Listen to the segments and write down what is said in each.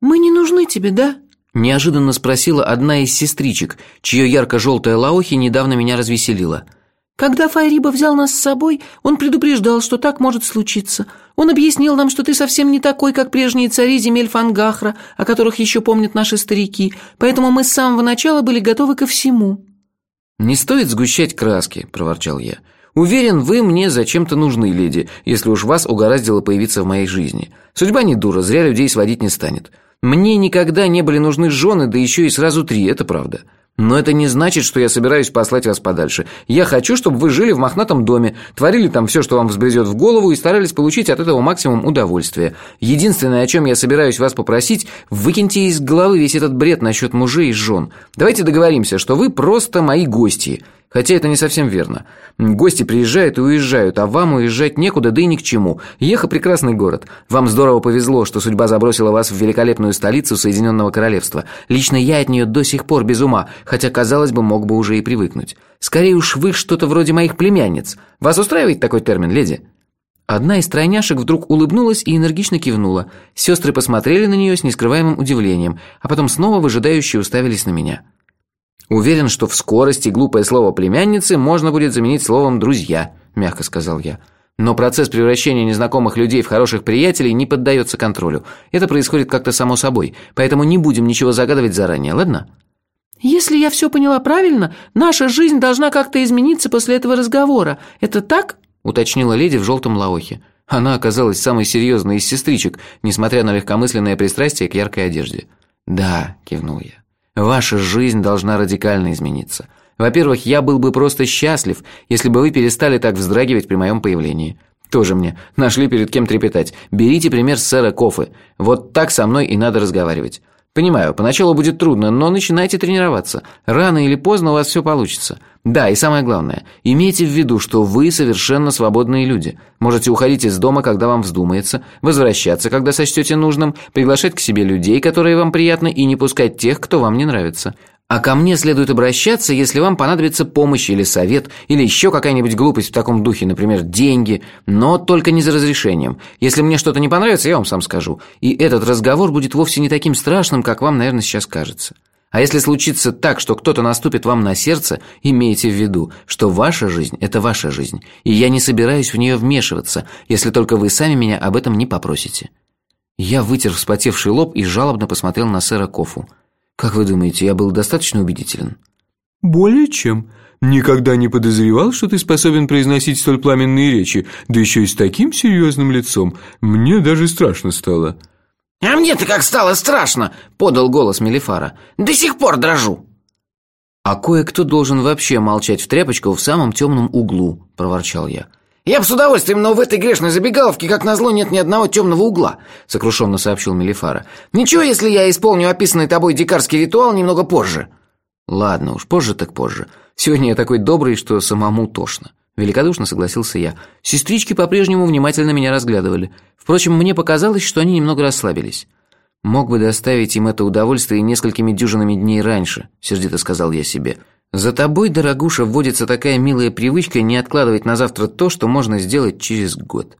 «Мы не нужны тебе, да?» Неожиданно спросила одна из сестричек, чье ярко-желтое лаохи недавно меня развеселило. «Когда Файриба взял нас с собой, он предупреждал, что так может случиться. Он объяснил нам, что ты совсем не такой, как прежние цари земель Фангахра, о которых еще помнят наши старики, поэтому мы с самого начала были готовы ко всему». «Не стоит сгущать краски», – проворчал я. «Уверен, вы мне зачем-то нужны, леди, если уж вас угораздило появиться в моей жизни. Судьба не дура, зря людей сводить не станет. Мне никогда не были нужны жены, да еще и сразу три, это правда. Но это не значит, что я собираюсь послать вас подальше. Я хочу, чтобы вы жили в мохнатом доме, творили там все, что вам взбрезет в голову, и старались получить от этого максимум удовольствия. Единственное, о чем я собираюсь вас попросить, выкиньте из головы весь этот бред насчет мужей и жен. Давайте договоримся, что вы просто мои гости – Хотя это не совсем верно. Гости приезжают и уезжают, а вам уезжать некуда, да и ни к чему. Еха – прекрасный город. Вам здорово повезло, что судьба забросила вас в великолепную столицу Соединенного Королевства. Лично я от нее до сих пор без ума, хотя, казалось бы, мог бы уже и привыкнуть. Скорее уж вы что-то вроде моих племянниц. Вас устраивает такой термин, леди?» Одна из тройняшек вдруг улыбнулась и энергично кивнула. Сестры посмотрели на нее с нескрываемым удивлением, а потом снова выжидающие уставились на меня. «Уверен, что в скорости глупое слово «племянницы» можно будет заменить словом «друзья», – мягко сказал я. Но процесс превращения незнакомых людей в хороших приятелей не поддается контролю. Это происходит как-то само собой, поэтому не будем ничего загадывать заранее, ладно? «Если я все поняла правильно, наша жизнь должна как-то измениться после этого разговора. Это так?» – уточнила леди в желтом лаохе. Она оказалась самой серьезной из сестричек, несмотря на легкомысленное пристрастие к яркой одежде. «Да», – кивнул я. Ваша жизнь должна радикально измениться. Во-первых, я был бы просто счастлив, если бы вы перестали так вздрагивать при моем появлении. Тоже мне. Нашли перед кем трепетать. Берите пример с сэра Кофы. Вот так со мной и надо разговаривать. Понимаю, поначалу будет трудно, но начинайте тренироваться. Рано или поздно у вас все получится. Да, и самое главное, имейте в виду, что вы совершенно свободные люди. Можете уходить из дома, когда вам вздумается, возвращаться, когда сочтете нужным, приглашать к себе людей, которые вам приятны, и не пускать тех, кто вам не нравится. А ко мне следует обращаться, если вам понадобится помощь или совет, или еще какая-нибудь глупость в таком духе, например, деньги, но только не за разрешением. Если мне что-то не понравится, я вам сам скажу. И этот разговор будет вовсе не таким страшным, как вам, наверное, сейчас кажется. А если случится так, что кто-то наступит вам на сердце, имейте в виду, что ваша жизнь – это ваша жизнь, и я не собираюсь в нее вмешиваться, если только вы сами меня об этом не попросите». Я вытер вспотевший лоб и жалобно посмотрел на сэра Кофу. Как вы думаете, я был достаточно убедителен? Более чем. Никогда не подозревал, что ты способен произносить столь пламенные речи, да еще и с таким серьезным лицом. Мне даже страшно стало. «А мне-то как стало страшно!» – подал голос Мелифара. «До сих пор дрожу!» «А кое-кто должен вообще молчать в тряпочку в самом темном углу», – проворчал я. «Я бы с удовольствием, но в этой грешной забегаловке, как назло, нет ни одного темного угла», — сокрушенно сообщил Мелифара. «Ничего, если я исполню описанный тобой дикарский ритуал немного позже». «Ладно уж, позже так позже. Сегодня я такой добрый, что самому тошно». Великодушно согласился я. Сестрички по-прежнему внимательно меня разглядывали. Впрочем, мне показалось, что они немного расслабились. «Мог бы доставить им это удовольствие несколькими дюжинами дней раньше», — сердито сказал я себе. За тобой, дорогуша, вводится такая милая привычка не откладывать на завтра то, что можно сделать через год.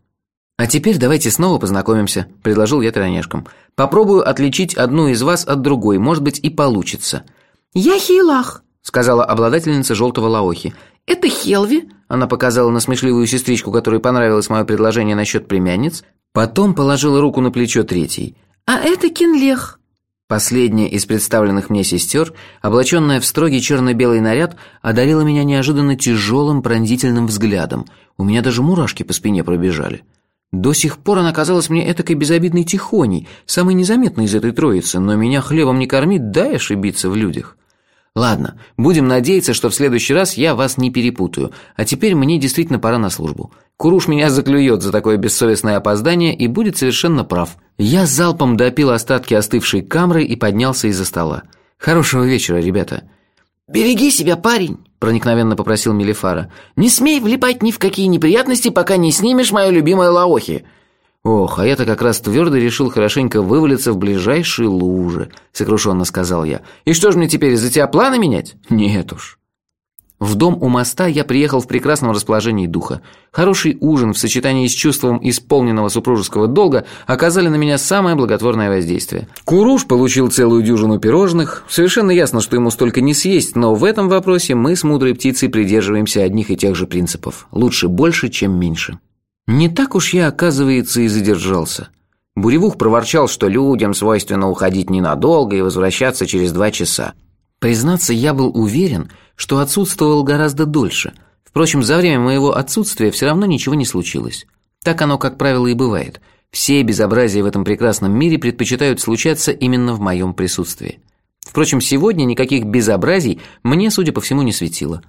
А теперь давайте снова познакомимся, предложил я троняшкам. Попробую отличить одну из вас от другой, может быть, и получится. Я Хилах, сказала обладательница желтого лаохи. Это Хелви, она показала на смешливую сестричку, которой понравилось мое предложение насчет племянниц, потом положила руку на плечо третьей. А это Кинлех. Последняя из представленных мне сестер, облаченная в строгий черно-белый наряд, одарила меня неожиданно тяжелым пронзительным взглядом. У меня даже мурашки по спине пробежали. До сих пор она казалась мне этакой безобидной тихоней, самой незаметной из этой троицы, но меня хлебом не кормит, дай ошибиться в людях. Ладно, будем надеяться, что в следующий раз я вас не перепутаю, а теперь мне действительно пора на службу. Куруш меня заклюет за такое бессовестное опоздание и будет совершенно прав. Я залпом допил остатки остывшей камры и поднялся из-за стола. Хорошего вечера, ребята. «Береги себя, парень», – проникновенно попросил Мелифара. «Не смей влипать ни в какие неприятности, пока не снимешь мое любимое лаохи». «Ох, а я-то как раз твердо решил хорошенько вывалиться в ближайшие лужи», – сокрушенно сказал я. «И что же мне теперь, из-за тебя планы менять? Нет уж». В дом у моста я приехал в прекрасном расположении духа. Хороший ужин в сочетании с чувством исполненного супружеского долга оказали на меня самое благотворное воздействие. Куруш получил целую дюжину пирожных. Совершенно ясно, что ему столько не съесть, но в этом вопросе мы с мудрой птицей придерживаемся одних и тех же принципов. Лучше больше, чем меньше. Не так уж я, оказывается, и задержался. Буревух проворчал, что людям свойственно уходить ненадолго и возвращаться через два часа. Признаться, я был уверен, что отсутствовал гораздо дольше. Впрочем, за время моего отсутствия все равно ничего не случилось. Так оно, как правило, и бывает. Все безобразия в этом прекрасном мире предпочитают случаться именно в моем присутствии. Впрочем, сегодня никаких безобразий мне, судя по всему, не светило.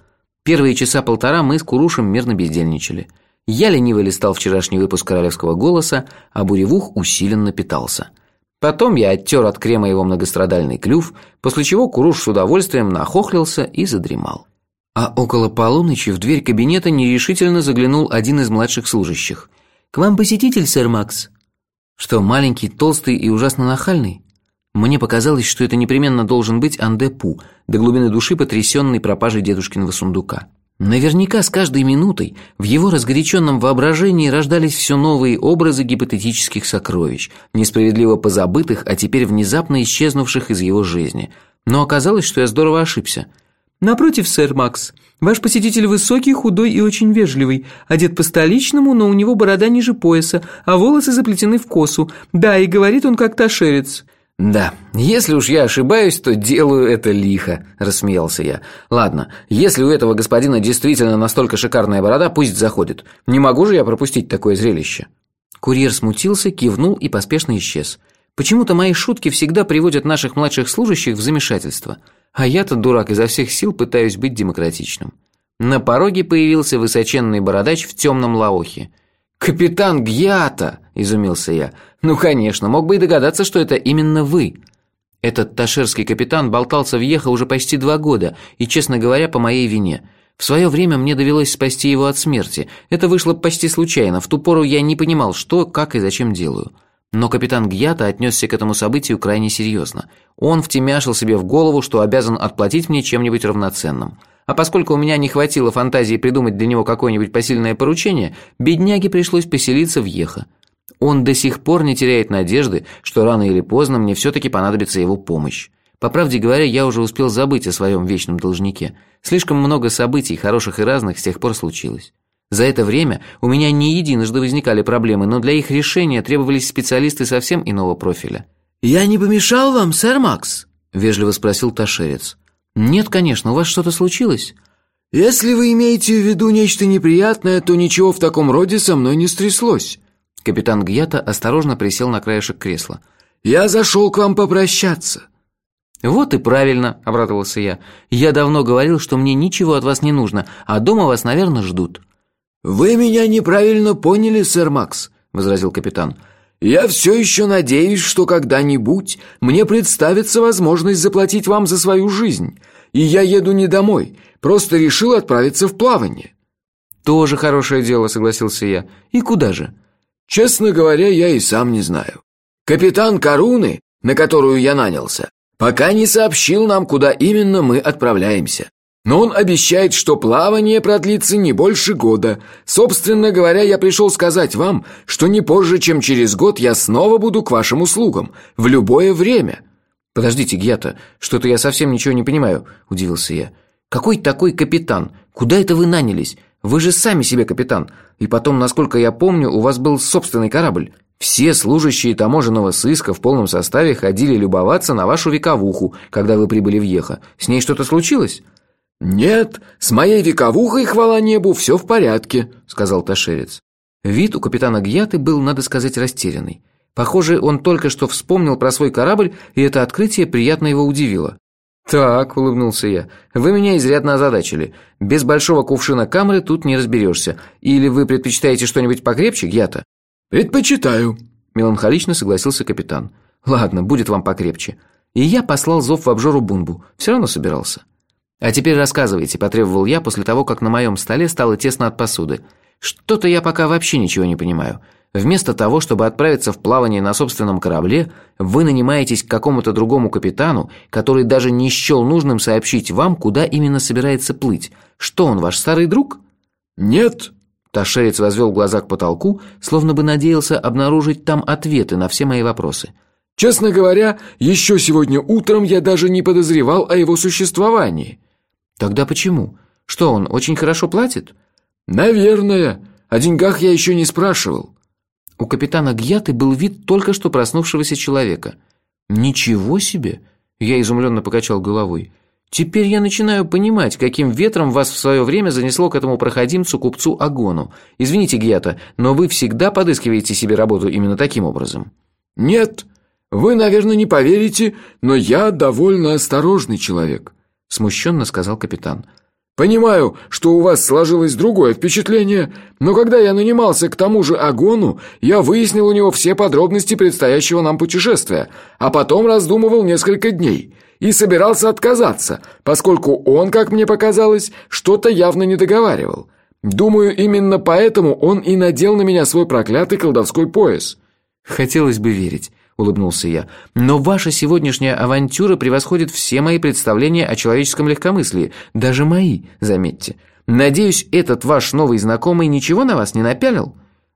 Первые часа полтора мы с Курушем мирно бездельничали. Я лениво листал вчерашний выпуск «Королевского голоса», а Буревух усиленно питался – Потом я оттер от крема его многострадальный клюв, после чего Куруш с удовольствием нахохлился и задремал. А около полуночи в дверь кабинета нерешительно заглянул один из младших служащих. «К вам посетитель, сэр Макс?» «Что, маленький, толстый и ужасно нахальный?» Мне показалось, что это непременно должен быть Анде Пу, до глубины души потрясенный пропажей дедушкиного сундука. Наверняка с каждой минутой в его разгоряченном воображении рождались все новые образы гипотетических сокровищ, несправедливо позабытых, а теперь внезапно исчезнувших из его жизни. Но оказалось, что я здорово ошибся. «Напротив, сэр Макс, ваш посетитель высокий, худой и очень вежливый, одет по-столичному, но у него борода ниже пояса, а волосы заплетены в косу. Да, и говорит он как ташерец». «Да, если уж я ошибаюсь, то делаю это лихо», – рассмеялся я. «Ладно, если у этого господина действительно настолько шикарная борода, пусть заходит. Не могу же я пропустить такое зрелище». Курьер смутился, кивнул и поспешно исчез. Почему-то мои шутки всегда приводят наших младших служащих в замешательство. А я-то, дурак, изо всех сил пытаюсь быть демократичным. На пороге появился высоченный бородач в темном лаохе. «Капитан Гьята!» – изумился я. «Ну, конечно, мог бы и догадаться, что это именно вы». Этот ташерский капитан болтался в Ехо уже почти два года, и, честно говоря, по моей вине. В свое время мне довелось спасти его от смерти. Это вышло почти случайно, в ту пору я не понимал, что, как и зачем делаю. Но капитан Гьята отнесся к этому событию крайне серьезно. Он втемяшил себе в голову, что обязан отплатить мне чем-нибудь равноценным. А поскольку у меня не хватило фантазии придумать для него какое-нибудь посильное поручение, бедняге пришлось поселиться в Ехо. Он до сих пор не теряет надежды, что рано или поздно мне все-таки понадобится его помощь. По правде говоря, я уже успел забыть о своем вечном должнике. Слишком много событий, хороших и разных, с тех пор случилось. За это время у меня не единожды возникали проблемы, но для их решения требовались специалисты совсем иного профиля. «Я не помешал вам, сэр Макс?» – вежливо спросил Ташерец. «Нет, конечно, у вас что-то случилось?» «Если вы имеете в виду нечто неприятное, то ничего в таком роде со мной не стряслось». Капитан Гьята осторожно присел на краешек кресла. «Я зашел к вам попрощаться». «Вот и правильно», — обрадовался я. «Я давно говорил, что мне ничего от вас не нужно, а дома вас, наверное, ждут». «Вы меня неправильно поняли, сэр Макс», — возразил капитан. Я все еще надеюсь, что когда-нибудь мне представится возможность заплатить вам за свою жизнь, и я еду не домой, просто решил отправиться в плавание». «Тоже хорошее дело», — согласился я. «И куда же?» «Честно говоря, я и сам не знаю. Капитан Каруны, на которую я нанялся, пока не сообщил нам, куда именно мы отправляемся. Но он обещает, что плавание продлится не больше года. Собственно говоря, я пришел сказать вам, что не позже, чем через год я снова буду к вашим услугам. В любое время». «Подождите, Гьята, что-то я совсем ничего не понимаю», – удивился я. «Какой такой капитан? Куда это вы нанялись? Вы же сами себе капитан. И потом, насколько я помню, у вас был собственный корабль. Все служащие таможенного сыска в полном составе ходили любоваться на вашу вековуху, когда вы прибыли в Ехо. С ней что-то случилось?» «Нет, с моей вековухой, хвала небу, все в порядке», — сказал Ташерец. Вид у капитана Гьяты был, надо сказать, растерянный. Похоже, он только что вспомнил про свой корабль, и это открытие приятно его удивило. «Так», — улыбнулся я, — «вы меня изрядно озадачили. Без большого кувшина камры тут не разберешься. Или вы предпочитаете что-нибудь покрепче, Гьята?» «Предпочитаю», — меланхолично согласился капитан. «Ладно, будет вам покрепче». И я послал зов в обжору Бунбу. Все равно собирался. «А теперь рассказывайте», – потребовал я после того, как на моем столе стало тесно от посуды. «Что-то я пока вообще ничего не понимаю. Вместо того, чтобы отправиться в плавание на собственном корабле, вы нанимаетесь к какому-то другому капитану, который даже не счел нужным сообщить вам, куда именно собирается плыть. Что он, ваш старый друг? Нет. Ташерец возвел глаза к потолку, словно бы надеялся обнаружить там ответы на все мои вопросы. Честно говоря, еще сегодня утром я даже не подозревал о его существовании. Тогда почему? Что он очень хорошо платит? Наверное. О деньгах я еще не спрашивал. У капитана Гьяты был вид только что проснувшегося человека. «Ничего себе!» Я изумленно покачал головой. «Теперь я начинаю понимать, каким ветром вас в свое время занесло к этому проходимцу-купцу Агону. Извините, Гьята, но вы всегда подыскиваете себе работу именно таким образом». «Нет, вы, наверное, не поверите, но я довольно осторожный человек», смущенно сказал капитан. Понимаю, что у вас сложилось другое впечатление, но когда я нанимался к тому же Агону, я выяснил у него все подробности предстоящего нам путешествия, а потом раздумывал несколько дней и собирался отказаться, поскольку он, как мне показалось, что-то явно не договаривал. Думаю, именно поэтому он и надел на меня свой проклятый колдовской пояс. Хотелось бы верить улыбнулся я. Но ваша сегодняшняя авантюра превосходит все мои представления о человеческом легкомыслии, даже мои, заметьте. Надеюсь, этот ваш новый знакомый ничего на вас не напялил?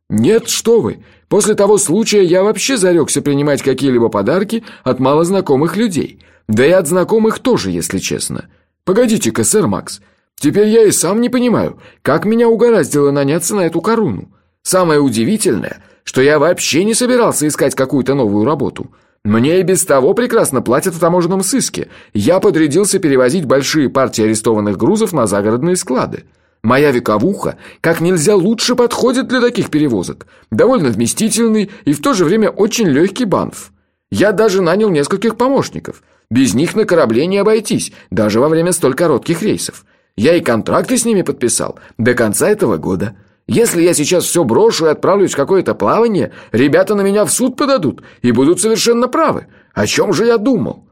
Нет, что вы. После того случая я вообще зарекся принимать какие-либо подарки от малознакомых людей. Да и от знакомых тоже, если честно. Погодите-ка, сэр Макс. Теперь я и сам не понимаю, как меня угораздило наняться на эту коруну. Самое удивительное – что я вообще не собирался искать какую-то новую работу. Мне и без того прекрасно платят в таможенном сыске. Я подрядился перевозить большие партии арестованных грузов на загородные склады. Моя вековуха как нельзя лучше подходит для таких перевозок. Довольно вместительный и в то же время очень легкий банф. Я даже нанял нескольких помощников. Без них на корабле не обойтись, даже во время столь коротких рейсов. Я и контракты с ними подписал до конца этого года. Если я сейчас все брошу и отправлюсь в какое-то плавание, ребята на меня в суд подадут и будут совершенно правы. О чем же я думал?»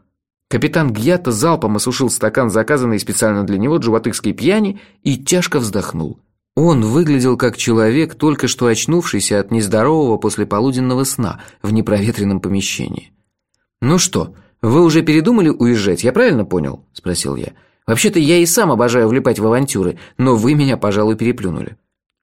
Капитан Гьята залпом осушил стакан, заказанный специально для него джуватыкской пьяни, и тяжко вздохнул. Он выглядел как человек, только что очнувшийся от нездорового послеполуденного сна в непроветренном помещении. «Ну что, вы уже передумали уезжать, я правильно понял?» – спросил я. «Вообще-то я и сам обожаю влипать в авантюры, но вы меня, пожалуй, переплюнули».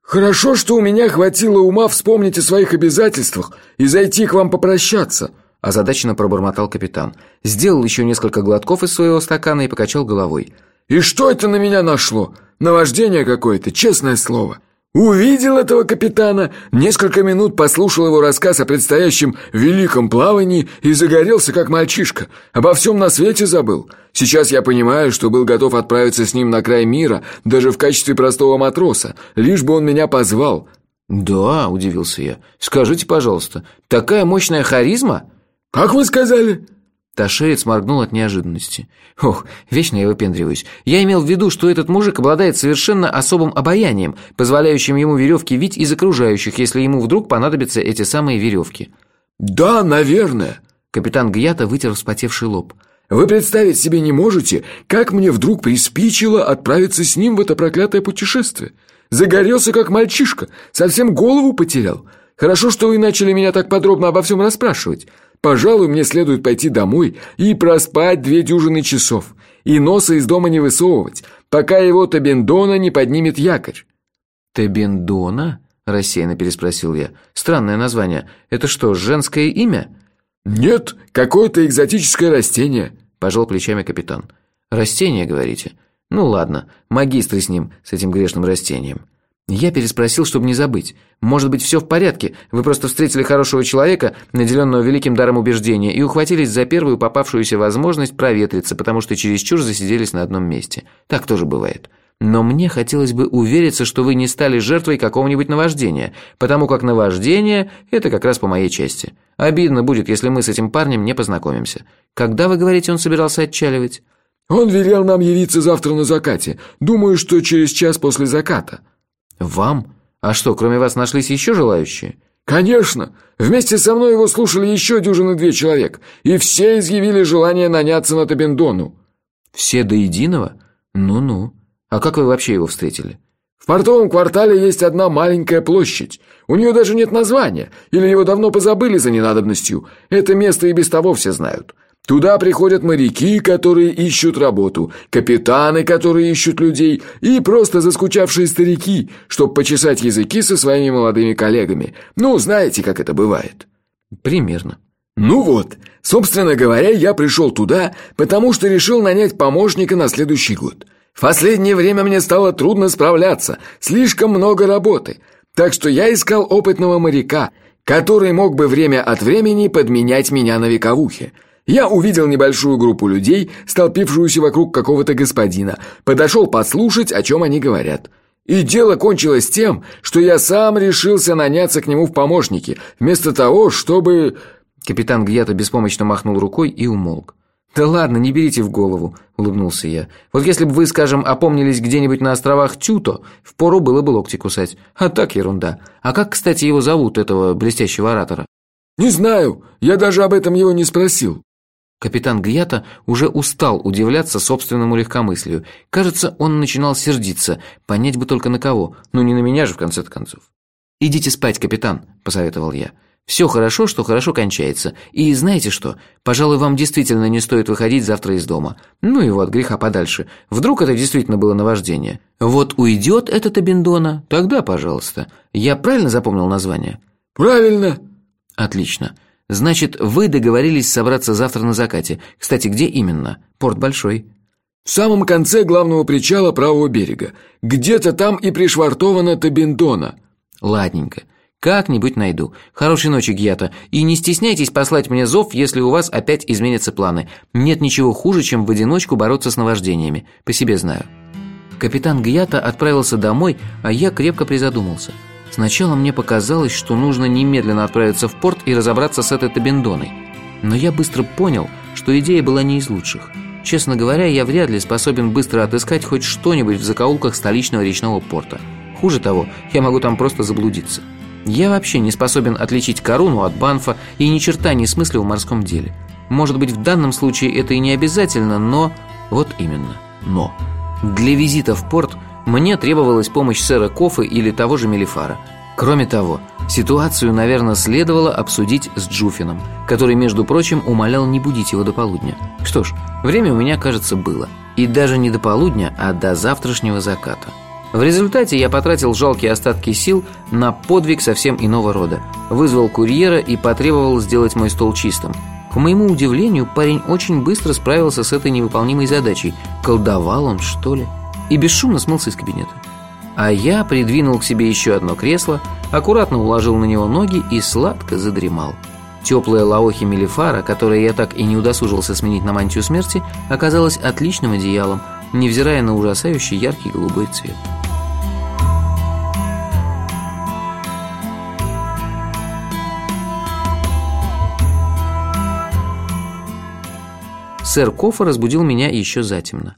«Хорошо, что у меня хватило ума вспомнить о своих обязательствах и зайти к вам попрощаться», озадаченно пробормотал капитан. Сделал еще несколько глотков из своего стакана и покачал головой. «И что это на меня нашло? Наваждение какое-то, честное слово. Увидел этого капитана, несколько минут послушал его рассказ о предстоящем великом плавании и загорелся, как мальчишка. Обо всем на свете забыл. Сейчас я понимаю, что был готов отправиться с ним на край мира, даже в качестве простого матроса, лишь бы он меня позвал». «Да», — удивился я. «Скажите, пожалуйста, такая мощная харизма?» «Как вы сказали?» Ташерец моргнул от неожиданности. «Ох, вечно я выпендриваюсь. Я имел в виду, что этот мужик обладает совершенно особым обаянием, позволяющим ему веревки вить из окружающих, если ему вдруг понадобятся эти самые веревки». «Да, наверное». Капитан Гьята вытер вспотевший лоб. «Вы представить себе не можете, как мне вдруг приспичило отправиться с ним в это проклятое путешествие. Загорелся, как мальчишка, совсем голову потерял. Хорошо, что вы начали меня так подробно обо всем расспрашивать». Пожалуй, мне следует пойти домой и проспать две дюжины часов, и носа из дома не высовывать, пока его Табендона не поднимет якорь». «Табендона?» – рассеянно переспросил я. «Странное название. Это что, женское имя?» «Нет, какое-то экзотическое растение», – пожал плечами капитан. «Растение, говорите? Ну ладно, магистры с ним, с этим грешным растением». Я переспросил, чтобы не забыть. Может быть, все в порядке, вы просто встретили хорошего человека, наделенного великим даром убеждения, и ухватились за первую попавшуюся возможность проветриться, потому что чересчур засиделись на одном месте. Так тоже бывает. Но мне хотелось бы увериться, что вы не стали жертвой какого-нибудь наваждения, потому как наваждение – это как раз по моей части. Обидно будет, если мы с этим парнем не познакомимся. Когда, вы говорите, он собирался отчаливать? Он велел нам явиться завтра на закате. Думаю, что через час после заката. «Вам? А что, кроме вас нашлись еще желающие?» «Конечно! Вместе со мной его слушали еще дюжины две человек, и все изъявили желание наняться на Табендону». «Все до единого? Ну-ну. А как вы вообще его встретили?» В портовом квартале есть одна маленькая площадь. У нее даже нет названия, или его давно позабыли за ненадобностью. Это место и без того все знают. Туда приходят моряки, которые ищут работу, капитаны, которые ищут людей, и просто заскучавшие старики, чтобы почесать языки со своими молодыми коллегами. Ну, знаете, как это бывает. Примерно. Ну вот, собственно говоря, я пришел туда, потому что решил нанять помощника на следующий год. В последнее время мне стало трудно справляться, слишком много работы. Так что я искал опытного моряка, который мог бы время от времени подменять меня на вековухе. Я увидел небольшую группу людей, столпившуюся вокруг какого-то господина, подошел послушать, о чем они говорят. И дело кончилось тем, что я сам решился наняться к нему в помощники, вместо того, чтобы... Капитан Гьята беспомощно махнул рукой и умолк. «Да ладно, не берите в голову», — улыбнулся я. «Вот если бы вы, скажем, опомнились где-нибудь на островах Тюто, впору было бы локти кусать. А так ерунда. А как, кстати, его зовут, этого блестящего оратора?» «Не знаю. Я даже об этом его не спросил». Капитан Гьята уже устал удивляться собственному легкомыслию. Кажется, он начинал сердиться, понять бы только на кого, ну не на меня же в конце концов. «Идите спать, капитан», – посоветовал я. «Все хорошо, что хорошо кончается. И знаете что? Пожалуй, вам действительно не стоит выходить завтра из дома. Ну и вот, греха подальше. Вдруг это действительно было наваждение. Вот уйдет этот Абендона, тогда пожалуйста. Я правильно запомнил название?» «Правильно». «Отлично. Значит, вы договорились собраться завтра на закате. Кстати, где именно? Порт большой. В самом конце главного причала правого берега. Где-то там и пришвартована Табиндона. Ладненько. Как-нибудь найду. Хорошей ночи, Гьята. И не стесняйтесь послать мне зов, если у вас опять изменятся планы. Нет ничего хуже, чем в одиночку бороться с наваждениями. По себе знаю. Капитан Гьята отправился домой, а я крепко призадумался – Сначала мне показалось, что нужно немедленно отправиться в порт и разобраться с этой Табендоной. Но я быстро понял, что идея была не из лучших. Честно говоря, я вряд ли способен быстро отыскать хоть что-нибудь в закоулках столичного речного порта. Хуже того, я могу там просто заблудиться. Я вообще не способен отличить корону от банфа и ни черта не смыслю в морском деле. Может быть, в данном случае это и не обязательно, но... Вот именно, но. Для визита в порт – мне требовалась помощь сэра Кофы или того же Мелифара. Кроме того, ситуацию, наверное, следовало обсудить с Джуфином, который, между прочим, умолял не будить его до полудня. Что ж, время у меня, кажется, было. И даже не до полудня, а до завтрашнего заката. В результате я потратил жалкие остатки сил на подвиг совсем иного рода. Вызвал курьера и потребовал сделать мой стол чистым. К моему удивлению, парень очень быстро справился с этой невыполнимой задачей. Колдовал он, что ли? И бесшумно смылся из кабинета. А я придвинул к себе еще одно кресло, аккуратно уложил на него ноги и сладко задремал. Теплая лаохи Мелифара, которое я так и не удосужился сменить на мантию смерти, оказалась отличным одеялом, невзирая на ужасающий яркий голубой цвет. Сэр Кофа разбудил меня еще затемно.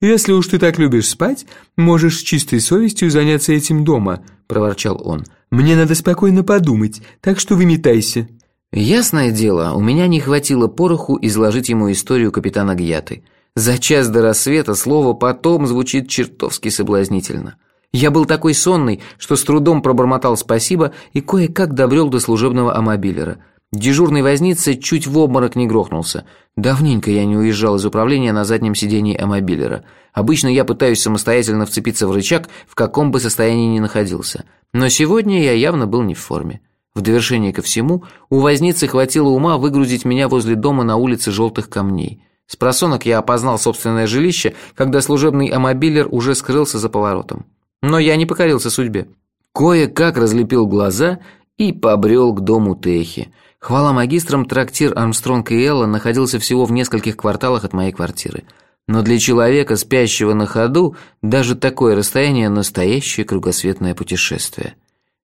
«Если уж ты так любишь спать, можешь с чистой совестью заняться этим дома», – проворчал он. «Мне надо спокойно подумать, так что выметайся». Ясное дело, у меня не хватило пороху изложить ему историю капитана Гьяты. За час до рассвета слово «потом» звучит чертовски соблазнительно. Я был такой сонный, что с трудом пробормотал спасибо и кое-как добрел до служебного амобилера – Дежурный возница чуть в обморок не грохнулся. Давненько я не уезжал из управления на заднем сидении амобилера. Обычно я пытаюсь самостоятельно вцепиться в рычаг, в каком бы состоянии ни находился. Но сегодня я явно был не в форме. В довершение ко всему, у возницы хватило ума выгрузить меня возле дома на улице Желтых Камней. С просонок я опознал собственное жилище, когда служебный амобилер уже скрылся за поворотом. Но я не покорился судьбе. Кое-как разлепил глаза и побрел к дому Техи – Хвала магистрам, трактир Армстронг и Элла находился всего в нескольких кварталах от моей квартиры. Но для человека, спящего на ходу, даже такое расстояние – настоящее кругосветное путешествие.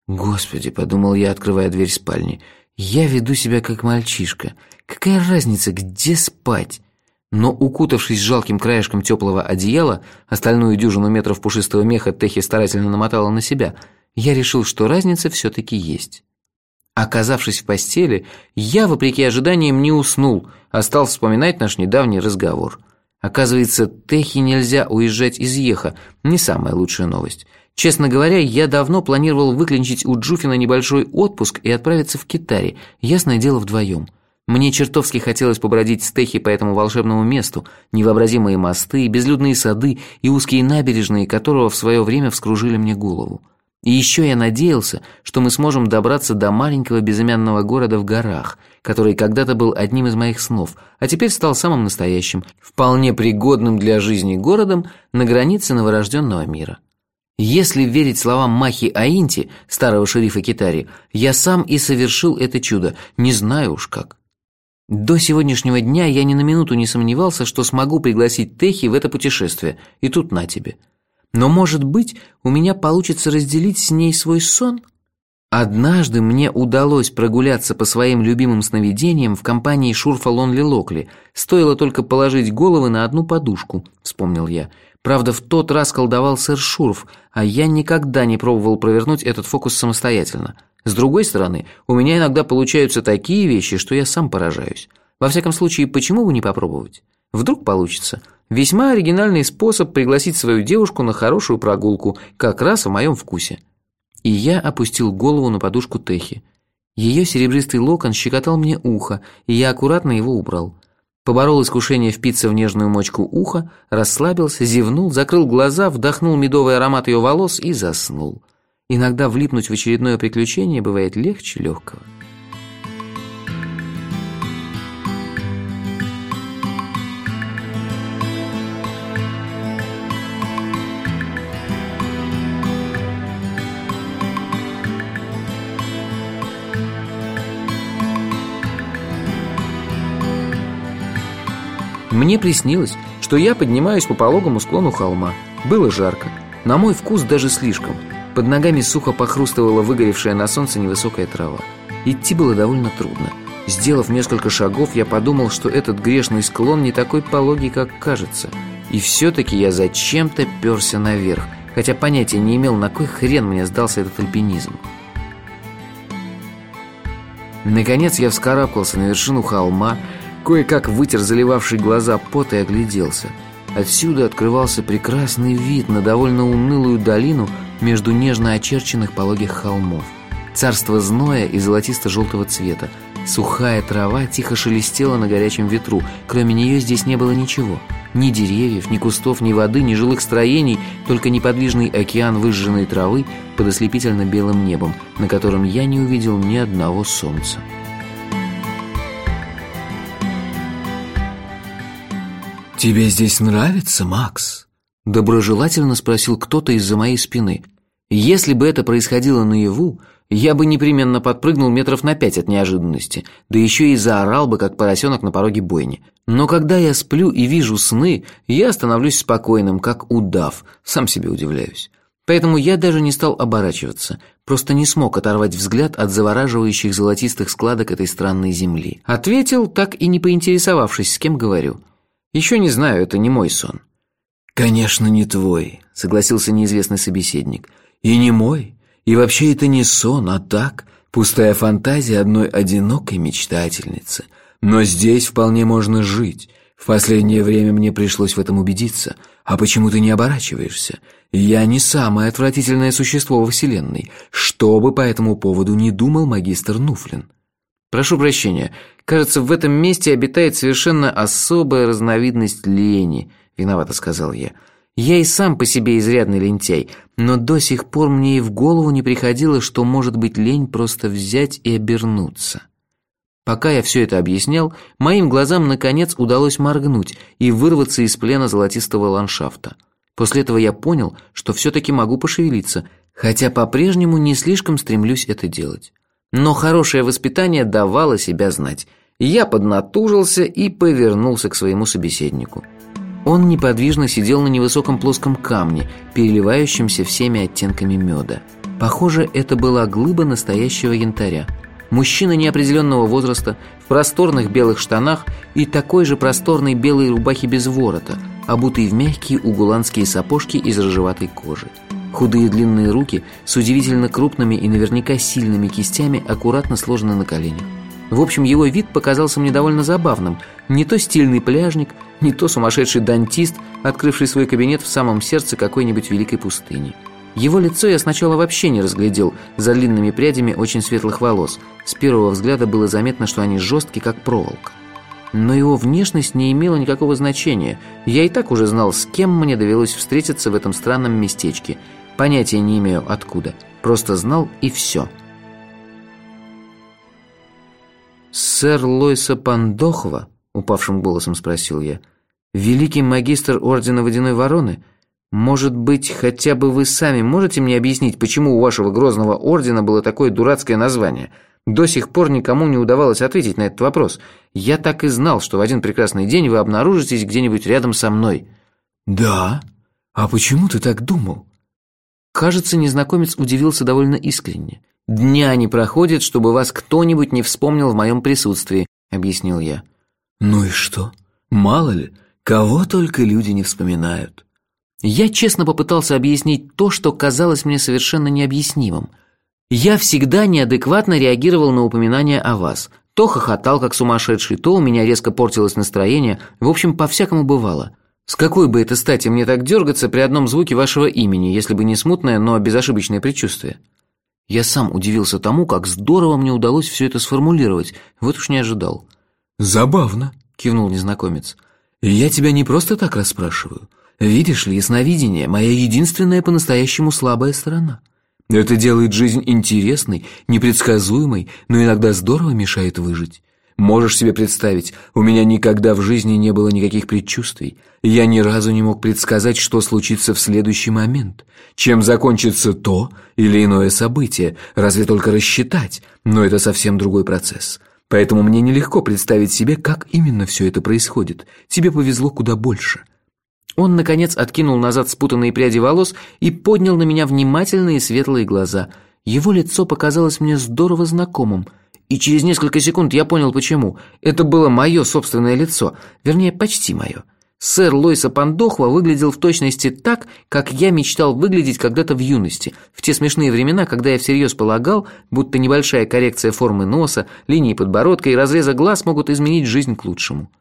«Господи», – подумал я, открывая дверь спальни, – «я веду себя как мальчишка. Какая разница, где спать?» Но, укутавшись жалким краешком теплого одеяла, остальную дюжину метров пушистого меха Техи старательно намотала на себя, я решил, что разница все-таки есть. Оказавшись в постели, я, вопреки ожиданиям, не уснул, а стал вспоминать наш недавний разговор. Оказывается, Техи нельзя уезжать из Еха, не самая лучшая новость. Честно говоря, я давно планировал выклинчить у Джуфина небольшой отпуск и отправиться в Китари, ясное дело вдвоем. Мне чертовски хотелось побродить с Техи по этому волшебному месту, невообразимые мосты, безлюдные сады и узкие набережные, которого в свое время вскружили мне голову. И еще я надеялся, что мы сможем добраться до маленького безымянного города в горах, который когда-то был одним из моих снов, а теперь стал самым настоящим, вполне пригодным для жизни городом на границе новорожденного мира. Если верить словам Махи Аинти, старого шерифа Китари, я сам и совершил это чудо, не знаю уж как. До сегодняшнего дня я ни на минуту не сомневался, что смогу пригласить Техи в это путешествие, и тут на тебе – но, может быть, у меня получится разделить с ней свой сон? Однажды мне удалось прогуляться по своим любимым сновидениям в компании Шурфа Лонли Локли. Стоило только положить головы на одну подушку, вспомнил я. Правда, в тот раз колдовал сэр Шурф, а я никогда не пробовал провернуть этот фокус самостоятельно. С другой стороны, у меня иногда получаются такие вещи, что я сам поражаюсь. Во всяком случае, почему бы не попробовать? Вдруг получится. Весьма оригинальный способ пригласить свою девушку на хорошую прогулку, как раз в моем вкусе. И я опустил голову на подушку Техи. Ее серебристый локон щекотал мне ухо, и я аккуратно его убрал. Поборол искушение впиться в нежную мочку уха, расслабился, зевнул, закрыл глаза, вдохнул медовый аромат ее волос и заснул. Иногда влипнуть в очередное приключение бывает легче легкого. Мне приснилось, что я поднимаюсь по пологому склону холма. Было жарко. На мой вкус даже слишком. Под ногами сухо похрустывала выгоревшая на солнце невысокая трава. Идти было довольно трудно. Сделав несколько шагов, я подумал, что этот грешный склон не такой пологий, как кажется. И все-таки я зачем-то перся наверх, хотя понятия не имел, на кой хрен мне сдался этот альпинизм. Наконец я вскарабкался на вершину холма, Кое-как вытер заливавший глаза пот и огляделся. Отсюда открывался прекрасный вид на довольно унылую долину между нежно очерченных пологих холмов. Царство зноя и золотисто-желтого цвета. Сухая трава тихо шелестела на горячем ветру. Кроме нее здесь не было ничего. Ни деревьев, ни кустов, ни воды, ни жилых строений, только неподвижный океан выжженной травы под ослепительно белым небом, на котором я не увидел ни одного солнца. «Тебе здесь нравится, Макс?» Доброжелательно спросил кто-то из-за моей спины. Если бы это происходило наяву, я бы непременно подпрыгнул метров на пять от неожиданности, да еще и заорал бы, как поросенок на пороге бойни. Но когда я сплю и вижу сны, я становлюсь спокойным, как удав, сам себе удивляюсь. Поэтому я даже не стал оборачиваться, просто не смог оторвать взгляд от завораживающих золотистых складок этой странной земли. Ответил, так и не поинтересовавшись, с кем говорю – еще не знаю, это не мой сон. Конечно, не твой, согласился неизвестный собеседник. И не мой. И вообще это не сон, а так, пустая фантазия одной одинокой мечтательницы. Но здесь вполне можно жить. В последнее время мне пришлось в этом убедиться. А почему ты не оборачиваешься? Я не самое отвратительное существо во Вселенной. Что бы по этому поводу не думал магистр Нуфлин. Прошу прощения. Кажется, в этом месте обитает совершенно особая разновидность лени, виновато сказал я. Я и сам по себе изрядный лентяй, но до сих пор мне и в голову не приходило, что может быть лень просто взять и обернуться. Пока я все это объяснял, моим глазам наконец удалось моргнуть и вырваться из плена золотистого ландшафта. После этого я понял, что все-таки могу пошевелиться, хотя по-прежнему не слишком стремлюсь это делать. Но хорошее воспитание давало себя знать. Я поднатужился и повернулся к своему собеседнику. Он неподвижно сидел на невысоком плоском камне, переливающемся всеми оттенками меда. Похоже, это была глыба настоящего янтаря. Мужчина неопределенного возраста, в просторных белых штанах и такой же просторной белой рубахе без ворота, обутый в мягкие угуланские сапожки из рыжеватой кожи. Худые длинные руки с удивительно крупными и наверняка сильными кистями аккуратно сложены на коленях. В общем, его вид показался мне довольно забавным. Не то стильный пляжник, не то сумасшедший дантист, открывший свой кабинет в самом сердце какой-нибудь великой пустыни. Его лицо я сначала вообще не разглядел за длинными прядями очень светлых волос. С первого взгляда было заметно, что они жесткие, как проволока. Но его внешность не имела никакого значения. Я и так уже знал, с кем мне довелось встретиться в этом странном местечке. Понятия не имею откуда. Просто знал и все. «Сэр Лойса Пандохова?» — упавшим голосом спросил я. «Великий магистр Ордена Водяной Вороны?» Может быть, хотя бы вы сами можете мне объяснить, почему у вашего грозного ордена было такое дурацкое название? До сих пор никому не удавалось ответить на этот вопрос. Я так и знал, что в один прекрасный день вы обнаружитесь где-нибудь рядом со мной. Да? А почему ты так думал? Кажется, незнакомец удивился довольно искренне. Дня не проходит, чтобы вас кто-нибудь не вспомнил в моем присутствии, объяснил я. Ну и что? Мало ли, кого только люди не вспоминают. Я честно попытался объяснить то, что казалось мне совершенно необъяснимым. Я всегда неадекватно реагировал на упоминания о вас. То хохотал, как сумасшедший, то у меня резко портилось настроение. В общем, по-всякому бывало. С какой бы это стати мне так дергаться при одном звуке вашего имени, если бы не смутное, но безошибочное предчувствие? Я сам удивился тому, как здорово мне удалось все это сформулировать. Вот уж не ожидал. «Забавно», — кивнул незнакомец. «Я тебя не просто так расспрашиваю». Видишь ли, ясновидение – моя единственная по-настоящему слабая сторона. Это делает жизнь интересной, непредсказуемой, но иногда здорово мешает выжить. Можешь себе представить, у меня никогда в жизни не было никаких предчувствий. Я ни разу не мог предсказать, что случится в следующий момент. Чем закончится то или иное событие, разве только рассчитать, но это совсем другой процесс. Поэтому мне нелегко представить себе, как именно все это происходит. Тебе повезло куда больше – он, наконец, откинул назад спутанные пряди волос и поднял на меня внимательные светлые глаза. Его лицо показалось мне здорово знакомым. И через несколько секунд я понял, почему. Это было мое собственное лицо. Вернее, почти мое. Сэр Лойса Пандохва выглядел в точности так, как я мечтал выглядеть когда-то в юности, в те смешные времена, когда я всерьез полагал, будто небольшая коррекция формы носа, линии подбородка и разреза глаз могут изменить жизнь к лучшему.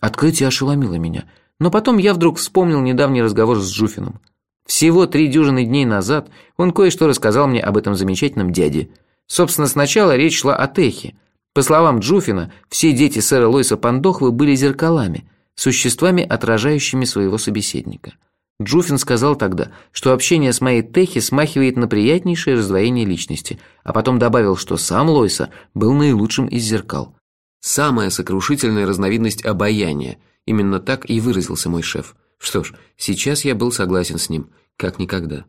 Открытие ошеломило меня – но потом я вдруг вспомнил недавний разговор с Джуфином. Всего три дюжины дней назад он кое-что рассказал мне об этом замечательном дяде. Собственно, сначала речь шла о Техе. По словам Джуфина, все дети сэра Лойса Пандохвы были зеркалами, существами, отражающими своего собеседника. Джуфин сказал тогда, что общение с моей Техи смахивает на приятнейшее раздвоение личности, а потом добавил, что сам Лойса был наилучшим из зеркал. Самая сокрушительная разновидность обаяния – Именно так и выразился мой шеф. Что ж, сейчас я был согласен с ним, как никогда.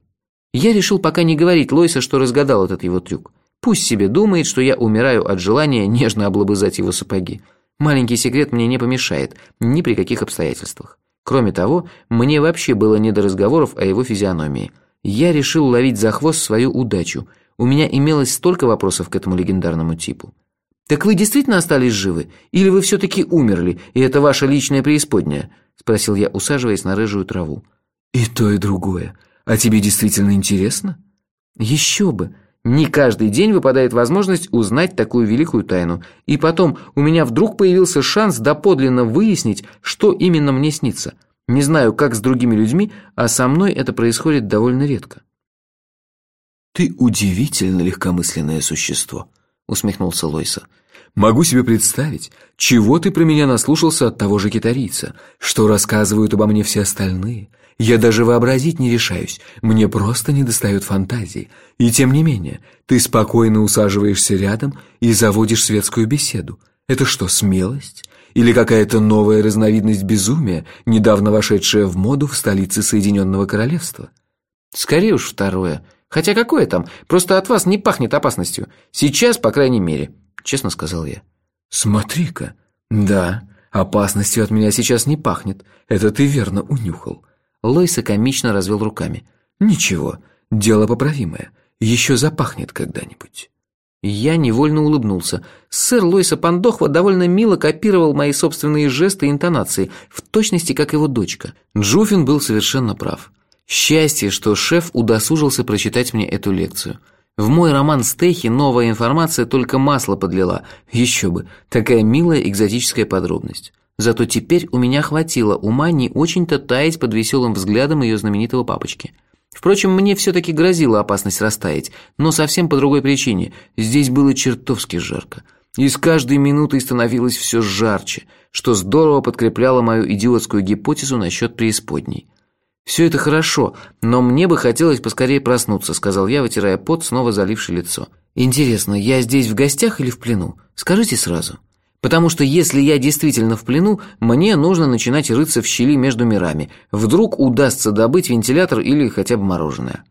Я решил пока не говорить Лойса, что разгадал этот его трюк. Пусть себе думает, что я умираю от желания нежно облобызать его сапоги. Маленький секрет мне не помешает, ни при каких обстоятельствах. Кроме того, мне вообще было не до разговоров о его физиономии. Я решил ловить за хвост свою удачу. У меня имелось столько вопросов к этому легендарному типу. «Так вы действительно остались живы? Или вы все-таки умерли, и это ваша личная преисподняя?» – спросил я, усаживаясь на рыжую траву. «И то, и другое. А тебе действительно интересно?» «Еще бы! Не каждый день выпадает возможность узнать такую великую тайну. И потом у меня вдруг появился шанс доподлинно выяснить, что именно мне снится. Не знаю, как с другими людьми, а со мной это происходит довольно редко». «Ты удивительно легкомысленное существо», — усмехнулся Лойса. «Могу себе представить, чего ты про меня наслушался от того же китарийца, что рассказывают обо мне все остальные. Я даже вообразить не решаюсь, мне просто недостает фантазии. И тем не менее, ты спокойно усаживаешься рядом и заводишь светскую беседу. Это что, смелость? Или какая-то новая разновидность безумия, недавно вошедшая в моду в столице Соединенного Королевства?» «Скорее уж второе», Хотя какое там, просто от вас не пахнет опасностью. Сейчас, по крайней мере», — честно сказал я. «Смотри-ка, да, опасностью от меня сейчас не пахнет. Это ты верно унюхал». Лойса комично развел руками. «Ничего, дело поправимое. Еще запахнет когда-нибудь». Я невольно улыбнулся. Сэр Лойса Пандохва довольно мило копировал мои собственные жесты и интонации, в точности, как его дочка. Джуфин был совершенно прав. Счастье, что шеф удосужился прочитать мне эту лекцию. В мой роман Стехи новая информация только масло подлила. Еще бы, такая милая экзотическая подробность. Зато теперь у меня хватило ума не очень-то таять под веселым взглядом ее знаменитого папочки. Впрочем, мне все-таки грозила опасность растаять, но совсем по другой причине. Здесь было чертовски жарко. И с каждой минутой становилось все жарче, что здорово подкрепляло мою идиотскую гипотезу насчет преисподней. «Все это хорошо, но мне бы хотелось поскорее проснуться», сказал я, вытирая пот, снова заливший лицо. «Интересно, я здесь в гостях или в плену? Скажите сразу». Потому что если я действительно в плену, мне нужно начинать рыться в щели между мирами. Вдруг удастся добыть вентилятор или хотя бы мороженое.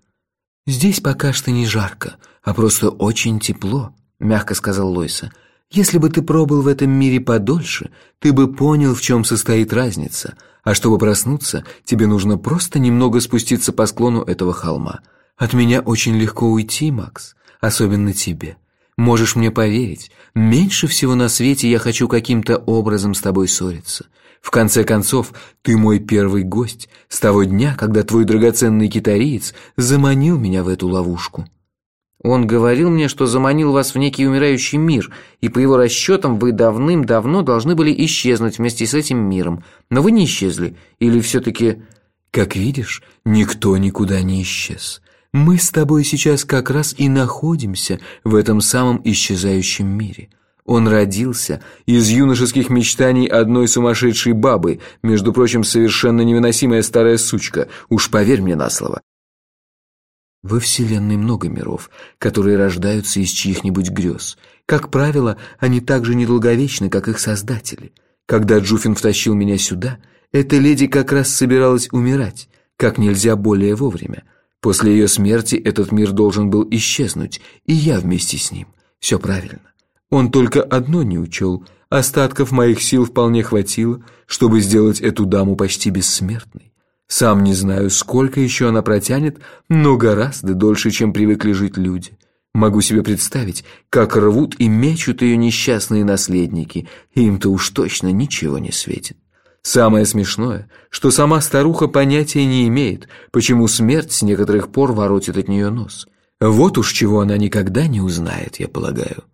«Здесь пока что не жарко, а просто очень тепло», — мягко сказал Лойса. «Если бы ты пробыл в этом мире подольше, ты бы понял, в чем состоит разница. А чтобы проснуться, тебе нужно просто немного спуститься по склону этого холма. От меня очень легко уйти, Макс, особенно тебе». Можешь мне поверить, меньше всего на свете я хочу каким-то образом с тобой ссориться. В конце концов, ты мой первый гость с того дня, когда твой драгоценный китариец заманил меня в эту ловушку. Он говорил мне, что заманил вас в некий умирающий мир, и по его расчетам вы давным-давно должны были исчезнуть вместе с этим миром. Но вы не исчезли, или все-таки... Как видишь, никто никуда не исчез. Мы с тобой сейчас как раз и находимся в этом самом исчезающем мире. Он родился из юношеских мечтаний одной сумасшедшей бабы, между прочим, совершенно невыносимая старая сучка, уж поверь мне на слово. Во Вселенной много миров, которые рождаются из чьих-нибудь грез. Как правило, они так же недолговечны, как их создатели. Когда Джуфин втащил меня сюда, эта леди как раз собиралась умирать, как нельзя более вовремя. После ее смерти этот мир должен был исчезнуть, и я вместе с ним. Все правильно. Он только одно не учел. Остатков моих сил вполне хватило, чтобы сделать эту даму почти бессмертной. Сам не знаю, сколько еще она протянет, но гораздо дольше, чем привыкли жить люди. Могу себе представить, как рвут и мечут ее несчастные наследники, им-то уж точно ничего не светит. Самое смешное, что сама старуха понятия не имеет, почему смерть с некоторых пор воротит от нее нос. Вот уж чего она никогда не узнает, я полагаю.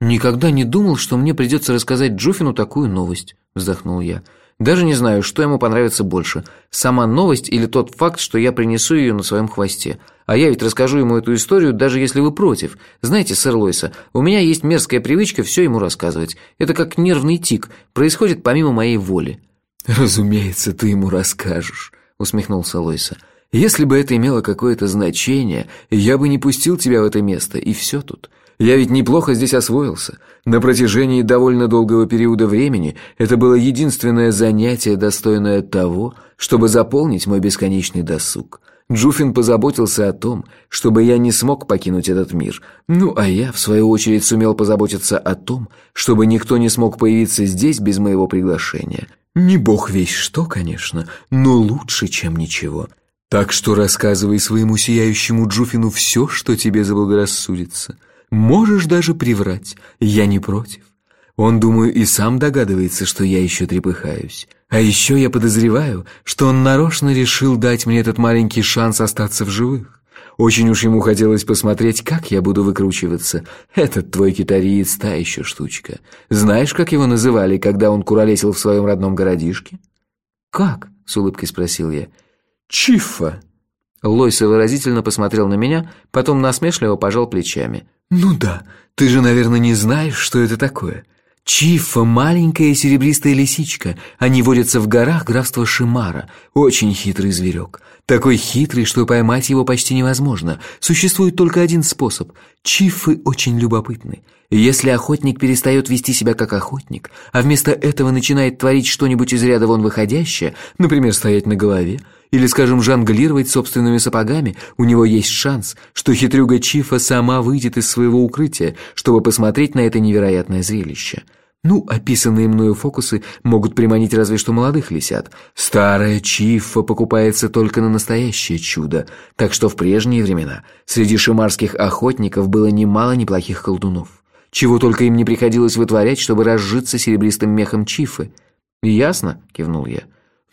«Никогда не думал, что мне придется рассказать Джуфину такую новость», – вздохнул я. «Даже не знаю, что ему понравится больше, сама новость или тот факт, что я принесу ее на своем хвосте. А я ведь расскажу ему эту историю, даже если вы против. Знаете, сэр Лойса, у меня есть мерзкая привычка все ему рассказывать. Это как нервный тик, происходит помимо моей воли». «Разумеется, ты ему расскажешь», — усмехнулся Лойса. «Если бы это имело какое-то значение, я бы не пустил тебя в это место, и все тут. Я ведь неплохо здесь освоился. На протяжении довольно долгого периода времени это было единственное занятие, достойное того, чтобы заполнить мой бесконечный досуг. Джуфин позаботился о том, чтобы я не смог покинуть этот мир. Ну, а я, в свою очередь, сумел позаботиться о том, чтобы никто не смог появиться здесь без моего приглашения». Не бог весь что, конечно, но лучше, чем ничего. Так что рассказывай своему сияющему Джуфину все, что тебе заблагорассудится. Можешь даже приврать, я не против. Он, думаю, и сам догадывается, что я еще трепыхаюсь. А еще я подозреваю, что он нарочно решил дать мне этот маленький шанс остаться в живых. Очень уж ему хотелось посмотреть, как я буду выкручиваться. Этот твой китариец та еще штучка. Знаешь, как его называли, когда он куролесил в своем родном городишке? «Как?» — с улыбкой спросил я. «Чиффа». Лойса выразительно посмотрел на меня, потом насмешливо пожал плечами. «Ну да, ты же, наверное, не знаешь, что это такое. Чифа – маленькая серебристая лисичка. Они водятся в горах графства Шимара. Очень хитрый зверек. Такой хитрый, что поймать его почти невозможно. Существует только один способ. Чифы очень любопытны. Если охотник перестает вести себя как охотник, а вместо этого начинает творить что-нибудь из ряда вон выходящее, например, стоять на голове, или, скажем, жонглировать собственными сапогами, у него есть шанс, что хитрюга Чифа сама выйдет из своего укрытия, чтобы посмотреть на это невероятное зрелище. Ну, описанные мною фокусы могут приманить разве что молодых лисят. Старая Чифа покупается только на настоящее чудо, так что в прежние времена среди шимарских охотников было немало неплохих колдунов. Чего только им не приходилось вытворять, чтобы разжиться серебристым мехом Чифы. «Ясно?» – кивнул я.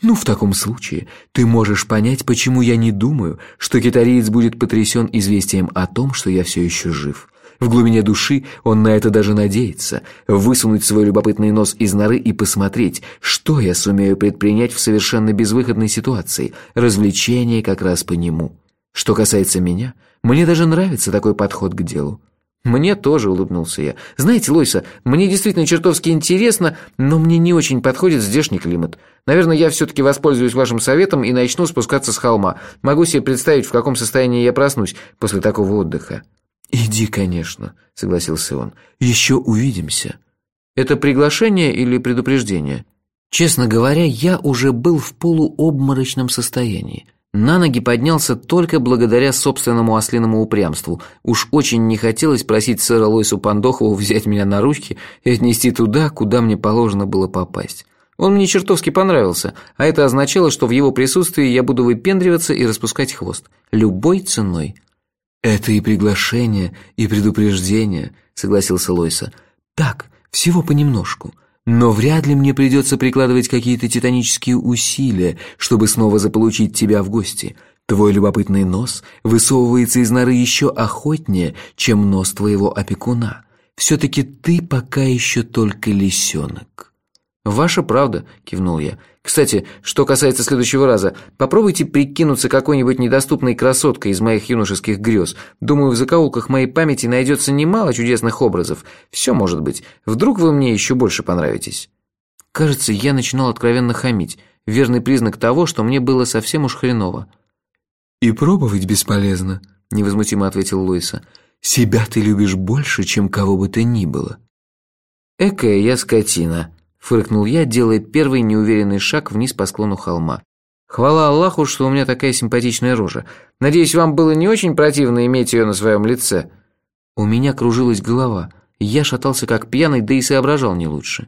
«Ну, в таком случае ты можешь понять, почему я не думаю, что китариец будет потрясен известием о том, что я все еще жив. В глубине души он на это даже надеется, высунуть свой любопытный нос из норы и посмотреть, что я сумею предпринять в совершенно безвыходной ситуации, развлечение как раз по нему». Что касается меня, мне даже нравится такой подход к делу. «Мне тоже», — улыбнулся я. «Знаете, Лойса, мне действительно чертовски интересно, но мне не очень подходит здешний климат. Наверное, я все-таки воспользуюсь вашим советом и начну спускаться с холма. Могу себе представить, в каком состоянии я проснусь после такого отдыха». «Иди, конечно», — согласился он. «Еще увидимся». «Это приглашение или предупреждение?» Честно говоря, я уже был в полуобморочном состоянии. На ноги поднялся только благодаря собственному ослиному упрямству. Уж очень не хотелось просить сэра Лойсу Пандохову взять меня на ручки и отнести туда, куда мне положено было попасть. Он мне чертовски понравился, а это означало, что в его присутствии я буду выпендриваться и распускать хвост. Любой ценой. «Это и приглашение, и предупреждение», — согласился Лойса. «Так, всего понемножку». Но вряд ли мне придется прикладывать какие-то титанические усилия, чтобы снова заполучить тебя в гости. Твой любопытный нос высовывается из норы еще охотнее, чем нос твоего опекуна. Все-таки ты пока еще только лисенок». «Ваша правда», – кивнул я. «Кстати, что касается следующего раза, попробуйте прикинуться какой-нибудь недоступной красоткой из моих юношеских грез. Думаю, в закоулках моей памяти найдется немало чудесных образов. Все может быть. Вдруг вы мне еще больше понравитесь». Кажется, я начинал откровенно хамить. Верный признак того, что мне было совсем уж хреново. «И пробовать бесполезно», – невозмутимо ответил Луиса. «Себя ты любишь больше, чем кого бы то ни было». «Экая я скотина», Фыркнул я, делая первый неуверенный шаг вниз по склону холма. Хвала Аллаху, что у меня такая симпатичная рожа. Надеюсь, вам было не очень противно иметь ее на своем лице. У меня кружилась голова. Я шатался как пьяный, да и соображал не лучше.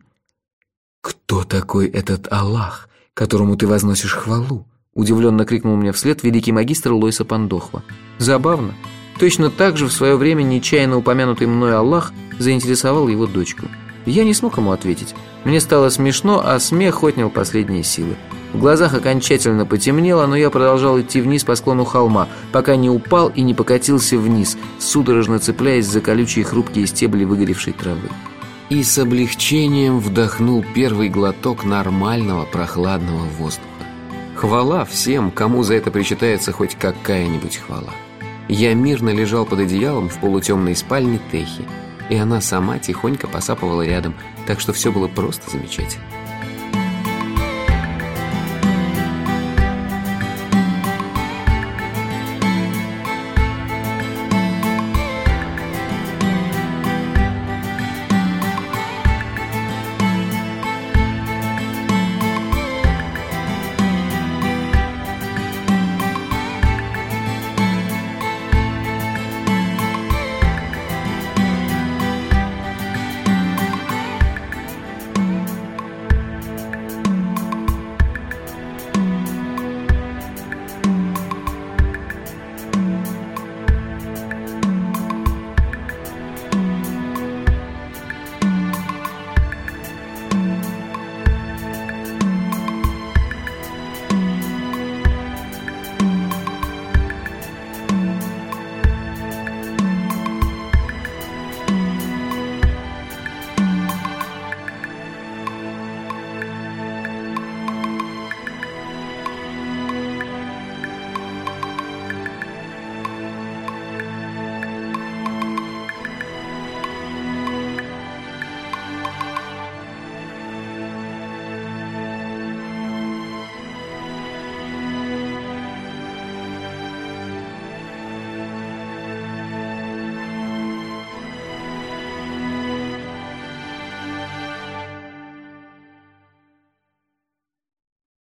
«Кто такой этот Аллах, которому ты возносишь хвалу?» Удивленно крикнул мне вслед великий магистр Лойса Пандохва. Забавно. Точно так же в свое время нечаянно упомянутый мной Аллах заинтересовал его дочку. Я не смог ему ответить. Мне стало смешно, а смех отнял последние силы. В глазах окончательно потемнело, но я продолжал идти вниз по склону холма, пока не упал и не покатился вниз, судорожно цепляясь за колючие хрупкие стебли выгоревшей травы. И с облегчением вдохнул первый глоток нормального прохладного воздуха. Хвала всем, кому за это причитается хоть какая-нибудь хвала. Я мирно лежал под одеялом в полутемной спальне Техи, и она сама тихонько посапывала рядом, так что все было просто замечательно.